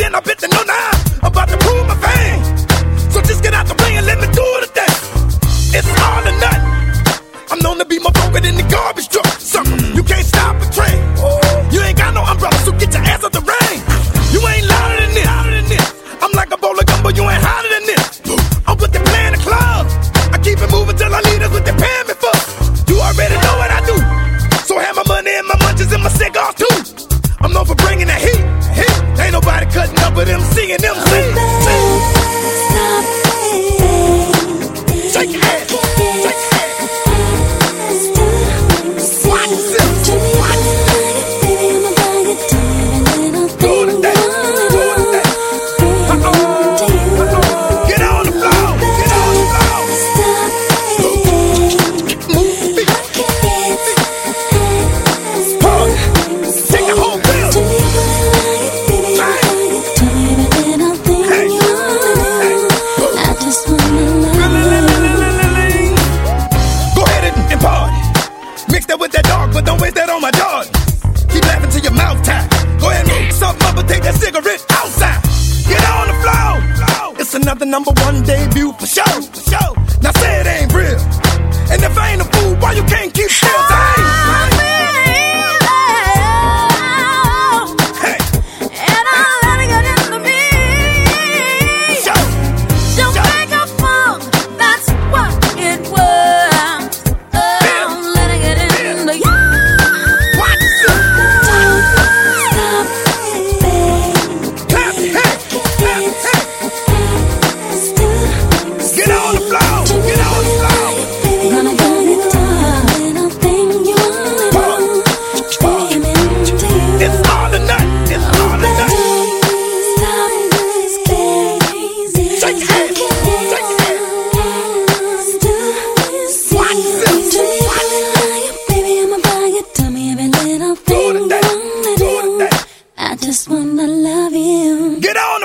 man, I bet they know now. About to prove my fame. So just get out the way and let me do it today. It's all or nothing. I'm known to be more broken than the garbage truck. Sucker, you can't stop a train. You ain't got no umbrella, so get your ass out the rain. You ain't louder than this. I'm like a bowl of gumbo, you ain't hotter than this. I'm with the plan the club. I keep it moving till I lead us with the paying before. You already know what I do. So have my money and my munchies and my cigars too. I'm known for bringing the heat. Singing them number one debut for sure. For sure. Now say it ain't real. And if I ain't a fool, why you can't keep still? Say, just wanna love you. Get on